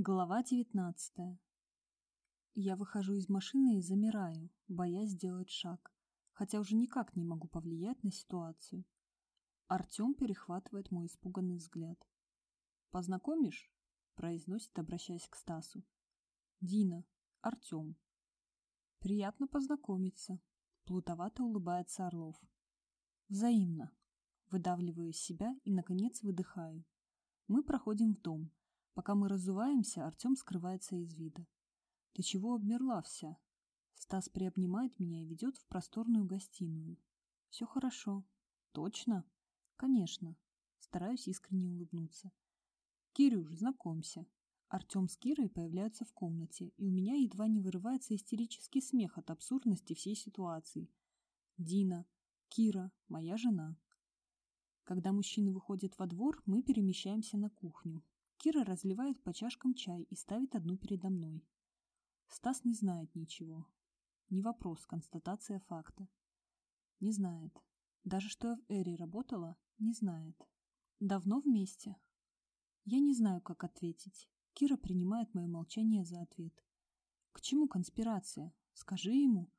Глава 19. Я выхожу из машины и замираю, боясь сделать шаг, хотя уже никак не могу повлиять на ситуацию. Артем перехватывает мой испуганный взгляд. «Познакомишь?» – произносит, обращаясь к Стасу. «Дина, Артем». «Приятно познакомиться», – плутовато улыбается Орлов. «Взаимно». Выдавливаю себя и, наконец, выдыхаю. Мы проходим в дом. Пока мы разуваемся, Артем скрывается из вида. «Ты чего обмерла вся?» Стас приобнимает меня и ведет в просторную гостиную. «Все хорошо». «Точно?» «Конечно». Стараюсь искренне улыбнуться. «Кирюш, знакомься». Артем с Кирой появляются в комнате, и у меня едва не вырывается истерический смех от абсурдности всей ситуации. Дина, Кира, моя жена. Когда мужчины выходят во двор, мы перемещаемся на кухню. Кира разливает по чашкам чай и ставит одну передо мной. Стас не знает ничего. Не вопрос, констатация факта. Не знает. Даже что я в Эре работала, не знает. Давно вместе? Я не знаю, как ответить. Кира принимает мое молчание за ответ. К чему конспирация? Скажи ему.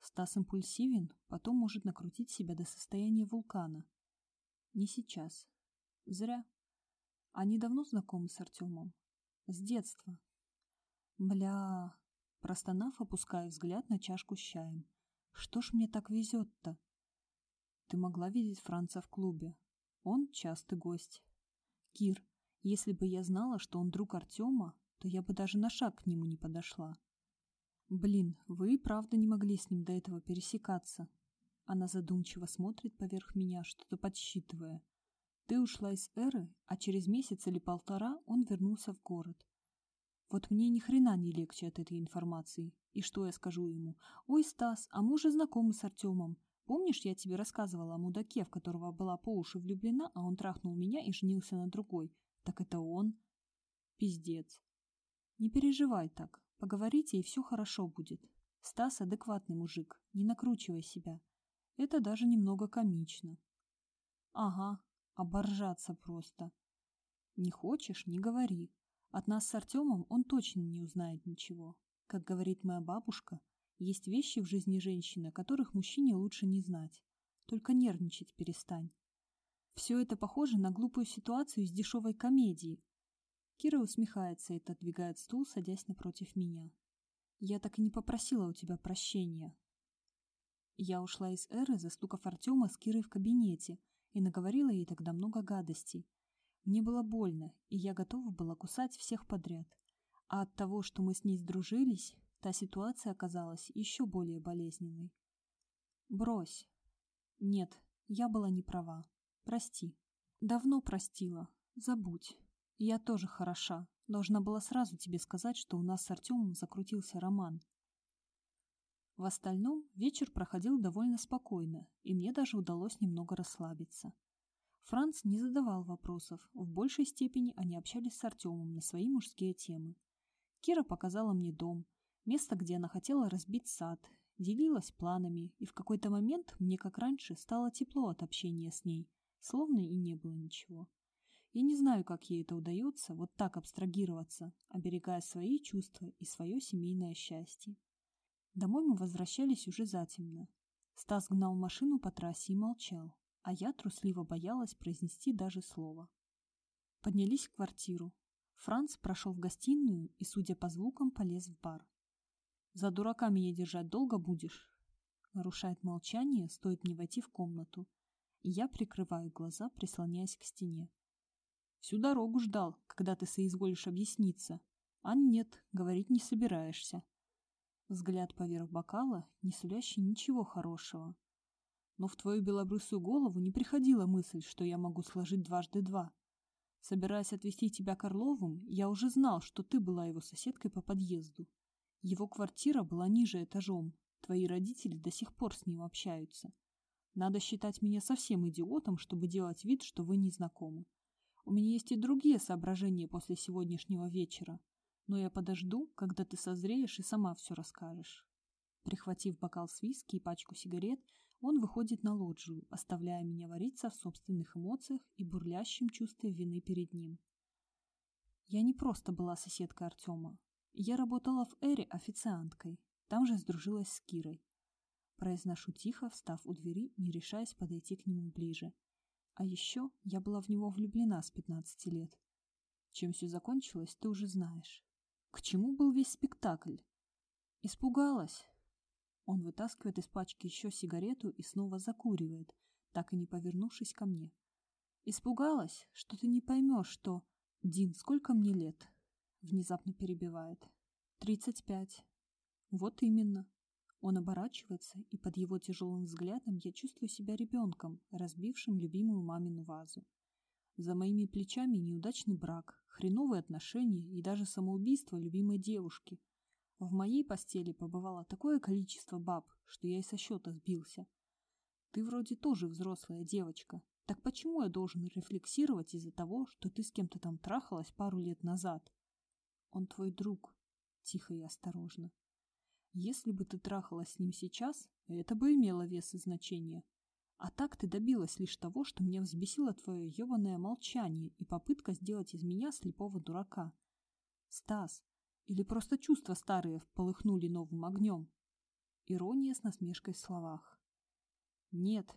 Стас импульсивен, потом может накрутить себя до состояния вулкана. Не сейчас. Зря. Они давно знакомы с Артемом? С детства. Бля... Простонав, опускаю взгляд на чашку с чаем. Что ж мне так везет-то? Ты могла видеть Франца в клубе. Он частый гость. Кир, если бы я знала, что он друг Артема, то я бы даже на шаг к нему не подошла. Блин, вы правда не могли с ним до этого пересекаться. Она задумчиво смотрит поверх меня, что-то подсчитывая. Ты ушла из Эры, а через месяц или полтора он вернулся в город. Вот мне ни хрена не легче от этой информации. И что я скажу ему? Ой, Стас, а мы уже знакомы с Артемом. Помнишь, я тебе рассказывала о мудаке, в которого была по уши влюблена, а он трахнул меня и женился на другой? Так это он. Пиздец. Не переживай так. Поговорите, и все хорошо будет. Стас адекватный мужик. Не накручивай себя. Это даже немного комично. Ага, оборжаться просто. Не хочешь, не говори. От нас с Артемом он точно не узнает ничего. Как говорит моя бабушка, есть вещи в жизни женщины, которых мужчине лучше не знать. Только нервничать перестань. Все это похоже на глупую ситуацию из дешевой комедии. Кира усмехается и отодвигает стул, садясь напротив меня. Я так и не попросила у тебя прощения, я ушла из Эры, застукав Артема с Кирой в кабинете, и наговорила ей тогда много гадостей. Мне было больно, и я готова была кусать всех подряд. А от того, что мы с ней сдружились, та ситуация оказалась еще более болезненной. Брось. Нет, я была не права. Прости. Давно простила. Забудь. Я тоже хороша. Должна была сразу тебе сказать, что у нас с Артемом закрутился роман. В остальном вечер проходил довольно спокойно, и мне даже удалось немного расслабиться. Франц не задавал вопросов, в большей степени они общались с Артемом на свои мужские темы. Кира показала мне дом, место, где она хотела разбить сад, делилась планами, и в какой-то момент мне, как раньше, стало тепло от общения с ней, словно и не было ничего. Я не знаю, как ей это удается, вот так абстрагироваться, оберегая свои чувства и свое семейное счастье. Домой мы возвращались уже затемно. Стас гнал машину по трассе и молчал, а я трусливо боялась произнести даже слово. Поднялись в квартиру. Франц прошел в гостиную и, судя по звукам, полез в бар. «За дурака меня держать долго будешь?» Нарушает молчание, стоит мне войти в комнату. И я прикрываю глаза, прислоняясь к стене. Всю дорогу ждал, когда ты соизволишь объясниться. А нет, говорить не собираешься. Взгляд поверх бокала, не сулящий ничего хорошего. Но в твою белобрысую голову не приходила мысль, что я могу сложить дважды два. Собираясь отвезти тебя к Орловым, я уже знал, что ты была его соседкой по подъезду. Его квартира была ниже этажом. Твои родители до сих пор с ним общаются. Надо считать меня совсем идиотом, чтобы делать вид, что вы не знакомы. У меня есть и другие соображения после сегодняшнего вечера но я подожду, когда ты созреешь и сама все расскажешь. Прихватив бокал с виски и пачку сигарет, он выходит на лоджию, оставляя меня вариться в собственных эмоциях и бурлящем чувстве вины перед ним. Я не просто была соседкой Артема. Я работала в Эре официанткой. Там же сдружилась с Кирой. Произношу тихо, встав у двери, не решаясь подойти к нему ближе. А еще я была в него влюблена с 15 лет. Чем все закончилось, ты уже знаешь. К чему был весь спектакль? Испугалась. Он вытаскивает из пачки еще сигарету и снова закуривает, так и не повернувшись ко мне. Испугалась, что ты не поймешь, что... Дин, сколько мне лет? Внезапно перебивает. Тридцать пять. Вот именно. Он оборачивается, и под его тяжелым взглядом я чувствую себя ребенком, разбившим любимую мамину вазу. За моими плечами неудачный брак, хреновые отношения и даже самоубийство любимой девушки. В моей постели побывало такое количество баб, что я и со счета сбился. Ты вроде тоже взрослая девочка. Так почему я должен рефлексировать из-за того, что ты с кем-то там трахалась пару лет назад? Он твой друг. Тихо и осторожно. Если бы ты трахалась с ним сейчас, это бы имело вес и значение. А так ты добилась лишь того, что меня взбесило твое ебаное молчание и попытка сделать из меня слепого дурака. Стас, или просто чувства старые полыхнули новым огнем? Ирония с насмешкой в словах. Нет.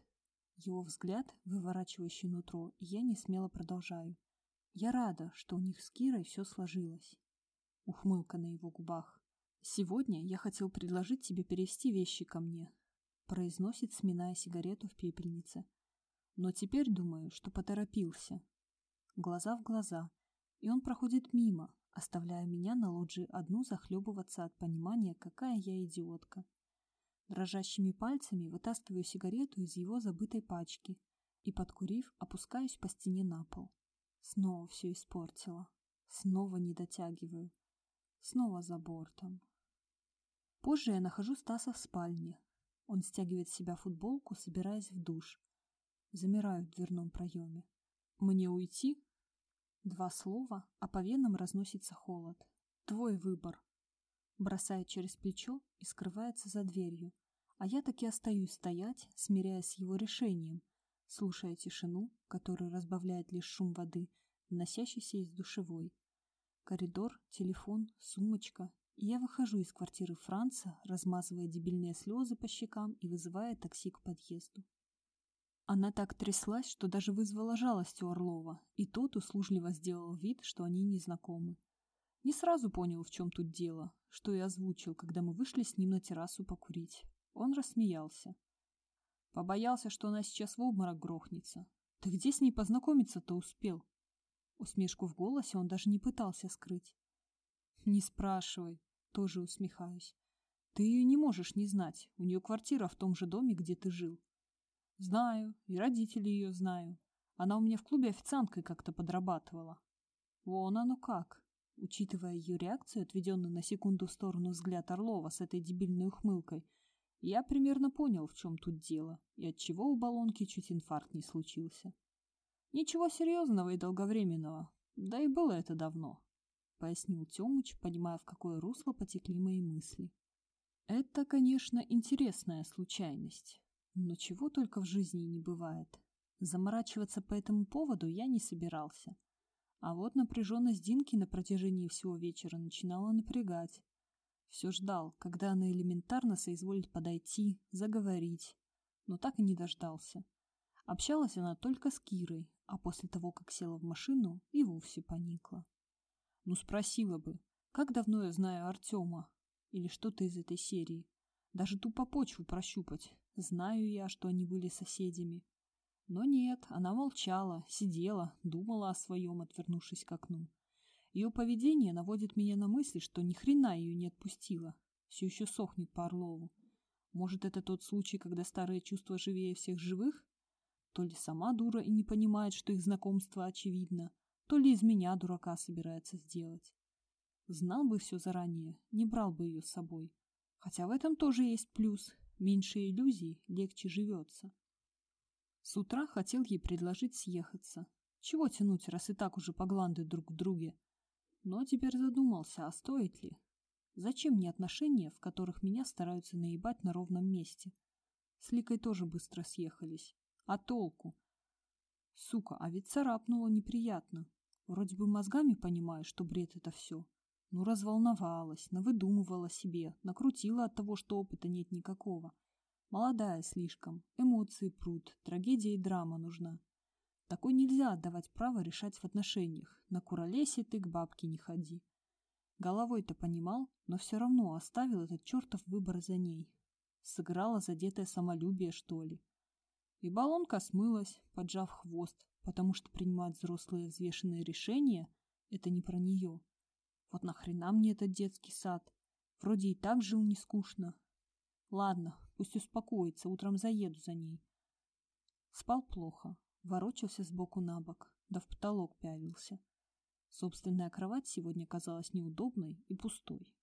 Его взгляд, выворачивающий нутро, я не смело продолжаю. Я рада, что у них с Кирой все сложилось. Ухмылка на его губах. «Сегодня я хотел предложить тебе перевести вещи ко мне», произносит, сминая сигарету в пепельнице. «Но теперь думаю, что поторопился». Глаза в глаза, и он проходит мимо, оставляя меня на лоджии одну захлебываться от понимания, какая я идиотка. Дрожащими пальцами вытаскиваю сигарету из его забытой пачки и, подкурив, опускаюсь по стене на пол. Снова все испортила. Снова не дотягиваю. Снова за бортом. Позже я нахожу Стаса в спальне. Он стягивает с себя футболку, собираясь в душ. Замираю в дверном проеме. «Мне уйти?» Два слова, а по венам разносится холод. «Твой выбор». Бросает через плечо и скрывается за дверью. А я таки остаюсь стоять, смиряясь с его решением, слушая тишину, которую разбавляет лишь шум воды, доносящийся из душевой. Коридор, телефон, сумочка я выхожу из квартиры Франца, размазывая дебильные слезы по щекам и вызывая такси к подъезду. Она так тряслась, что даже вызвала жалость у Орлова, и тот услужливо сделал вид, что они не знакомы. Не сразу понял, в чем тут дело, что и озвучил, когда мы вышли с ним на террасу покурить. Он рассмеялся. Побоялся, что она сейчас в обморок грохнется. Ты где с ней познакомиться-то успел? Усмешку в голосе он даже не пытался скрыть. Не спрашивай. Тоже усмехаюсь. Ты ее не можешь не знать. У нее квартира в том же доме, где ты жил. Знаю, и родители ее знаю. Она у меня в клубе официанткой как-то подрабатывала. Вон оно как. Учитывая ее реакцию, отведенную на секунду в сторону взгляд Орлова с этой дебильной ухмылкой, я примерно понял, в чем тут дело, и отчего у баллонки чуть инфаркт не случился. Ничего серьезного и долговременного, да и было это давно. — пояснил Тёмыч, понимая, в какое русло потекли мои мысли. «Это, конечно, интересная случайность, но чего только в жизни не бывает. Заморачиваться по этому поводу я не собирался. А вот напряженность Динки на протяжении всего вечера начинала напрягать. Все ждал, когда она элементарно соизволит подойти, заговорить, но так и не дождался. Общалась она только с Кирой, а после того, как села в машину, и вовсе поникла. Ну, спросила бы, как давно я знаю Артема? Или что-то из этой серии. Даже тупо почву прощупать. Знаю я, что они были соседями. Но нет, она молчала, сидела, думала о своем, отвернувшись к окну. Ее поведение наводит меня на мысль, что ни хрена ее не отпустила. Все еще сохнет по Орлову. Может, это тот случай, когда старые чувства живее всех живых? То ли сама дура и не понимает, что их знакомство очевидно, то ли из меня дурака собирается сделать. Знал бы все заранее, не брал бы ее с собой. Хотя в этом тоже есть плюс. Меньше иллюзий, легче живется. С утра хотел ей предложить съехаться. Чего тянуть, раз и так уже погланды друг к друге? Но теперь задумался, а стоит ли? Зачем мне отношения, в которых меня стараются наебать на ровном месте? С Ликой тоже быстро съехались. А толку? Сука, а ведь царапнуло неприятно. Вроде бы мозгами понимаю, что бред это все. Ну, разволновалась, навыдумывала себе, накрутила от того, что опыта нет никакого. Молодая слишком, эмоции прут, трагедия и драма нужна. Такой нельзя отдавать право решать в отношениях. На куролесе ты к бабке не ходи. Головой-то понимал, но все равно оставил этот чертов выбор за ней. Сыграла задетое самолюбие, что ли. И баллонка смылась, поджав хвост, потому что принимать взрослые взвешенные решения – это не про нее. Вот нахрена мне этот детский сад? Вроде и так жил не скучно. Ладно, пусть успокоится, утром заеду за ней. Спал плохо, ворочался сбоку на бок, да в потолок пялился. Собственная кровать сегодня казалась неудобной и пустой.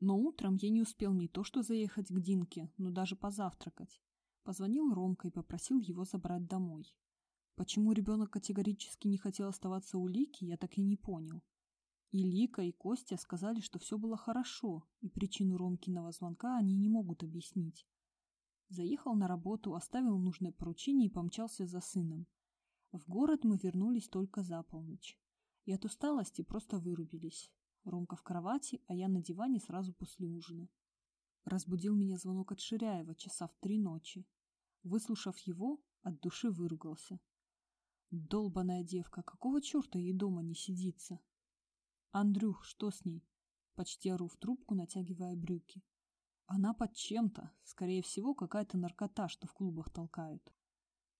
Но утром я не успел не то что заехать к Динке, но даже позавтракать. Позвонил Ромка и попросил его забрать домой. Почему ребенок категорически не хотел оставаться у Лики, я так и не понял. И Лика, и Костя сказали, что все было хорошо, и причину Ромкиного звонка они не могут объяснить. Заехал на работу, оставил нужное поручение и помчался за сыном. В город мы вернулись только за полночь. И от усталости просто вырубились. Ромка в кровати, а я на диване сразу после ужина. Разбудил меня звонок от Ширяева часа в три ночи. Выслушав его, от души выругался. Долбаная девка, какого черта ей дома не сидится? Андрюх, что с ней? Почти ору в трубку, натягивая брюки. Она под чем-то. Скорее всего, какая-то наркота, что в клубах толкают.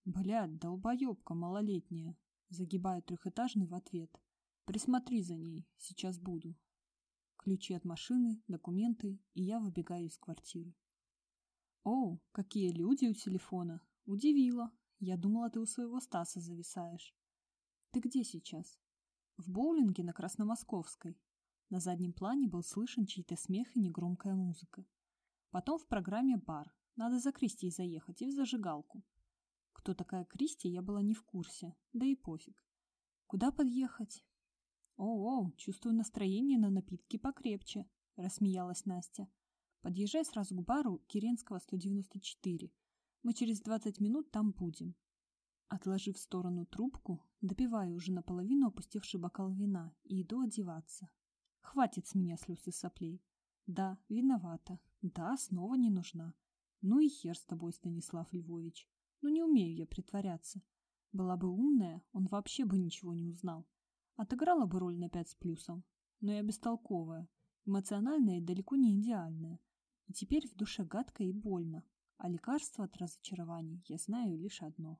Блядь, долбоебка малолетняя. Загибаю трехэтажный в ответ. Присмотри за ней, сейчас буду. Ключи от машины, документы, и я выбегаю из квартиры. О, какие люди у телефона. Удивила. Я думала, ты у своего Стаса зависаешь. Ты где сейчас? В боулинге на Красномосковской. На заднем плане был слышен чей-то смех и негромкая музыка. Потом в программе бар. Надо за Кристией заехать и в зажигалку. Кто такая Кристи, я была не в курсе. Да и пофиг. Куда подъехать? О-о, чувствую настроение на напитки покрепче, рассмеялась Настя. Подъезжай сразу к бару Киренского 194. Мы через 20 минут там будем. Отложив в сторону трубку, допиваю уже наполовину опустевший бокал вина и иду одеваться. Хватит с меня слез и соплей. Да, виновата. Да, снова не нужна. Ну и хер с тобой, Станислав Львович. Ну не умею я притворяться. Была бы умная, он вообще бы ничего не узнал. Отыграла бы роль на пять с плюсом. Но я бестолковая, эмоциональная и далеко не идеальная. И теперь в душе гадко и больно. А лекарство от разочарований я знаю лишь одно.